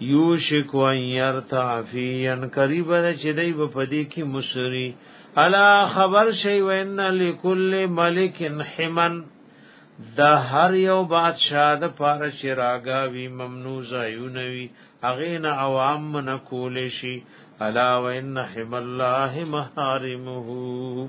یوشک و یرتا فیان قریب ده چې دای په پدې کې مصری الا خبر شی و ان لکل ملک حمن د هر یو بادشاہ د پاره چې راګاوی ممنوع زایونوی اغه نه عوام نه کول شي الا و ان حم الله محارمه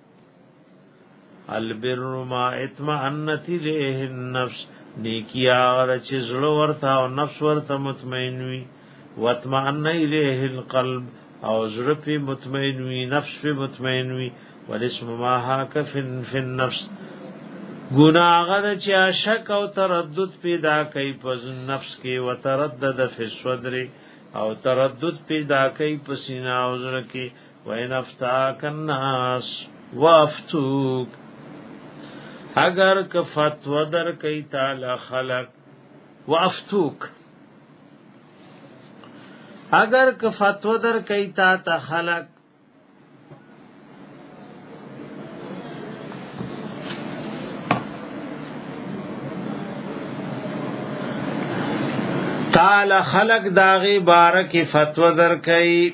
البر ما اطمئنت الیه النفس نیکی هغه چې زړه ورته او نفس ورته مطمئن وي واطمئن الیه القلب او زړه په مطمئن وي نفس په مطمئن وي ولسم ما هاک فی النفس گناغر چا شک او تردد پیدا کوي په نفس کې و تردد فی الصدر او تردد پیدا کوي په سینه او زړه کې وَإِنْ أَفْتَاكَ النَّاسُ وَأَفْتُوكَ اگر که فتوا در کوي تعالی خلق وافتوک اگر که فتوا در کوي تا ته خلق تعالی خلق داغي بارک فتوا در کوي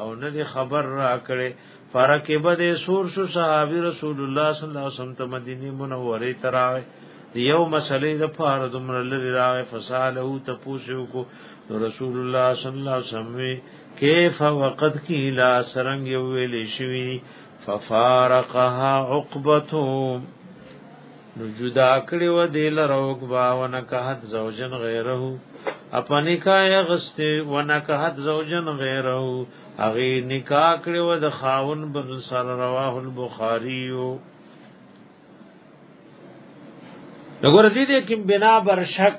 او نه دی خبر را کړي فرکبه د سور شو صحابي رسول الله صلی الله علیه وسلم ته مدینه منوره ته راغی یو مسلې د فار دمر لري راغی فساله ته پوښیو کو رسول الله صلی الله علیه وسلم کیف وقد کیلا سرنګ یو ویلې شوی ففارقها عقبتهم نو جدا کړي و دی لروک با ونکحت زوجن غیره اپا نکاح غسته ونکحت زوجن غیره اغي نکاح کړي و د خاون بن سر رواه البخاری وګوره دې دې کوم بنا بر شک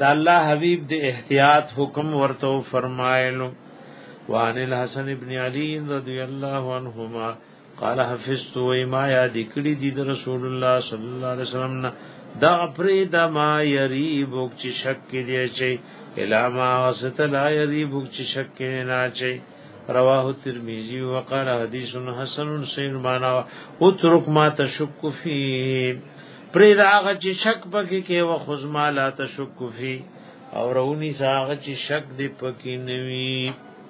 د الله حبيب د احتیاط حکم ورته فرمایلو وان الحسن ابن علي رضی الله عنهما قال حفظت و ما یاد کړی دی د رسول الله صلی الله علیه وسلم نه دا پرې د ما یریب چې شک کې دی چې الاما وسط لا یریب چې شک کې نه چې رواه ترمذی وقال حدیث حسن سین معنا اترک ما تشک فی پرې دا هغه چې شک پکې کې و خزما لا تشک فی او رونی ساغه چې شک دی پکې نوی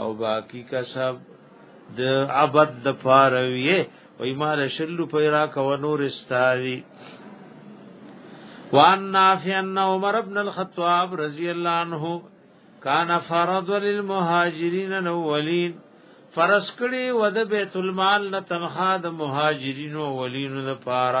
او باقی کسب د عبد د پاره وی وای مال شلو پیرا کو نور استاوی وان نافع ان عمر ابن الخطاب رضی الله عنه کان فرض للمهاجرین الاولین فرض کړي ود بیت المال نه تنخوا د مهاجرینو اولینو لپاره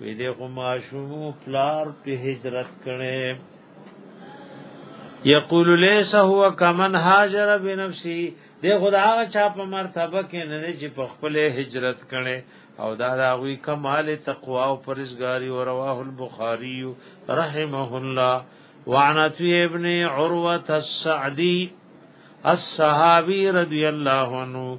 وی دې خو ماشوم پلار په هجرت کړي یقول ليس هو کمن هاجر بنفسي دې خدا هغه چا په مرتبه کې نه چې په خپل هجرت کړي او دا راوی کمال تقوا او پرزګاری او رواه البخاری رحمه الله وعن ابن عروه السعدي الصحابي رضي الله عنه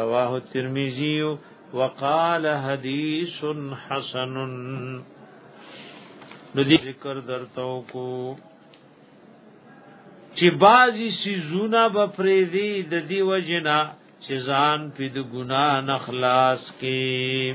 رواه الترمذي وقال حديث حسن نو دې ذکر درته کو چې بازي سيزونه به پرې دي د دې وجنا چې ځان په د ګنا نخلاص کې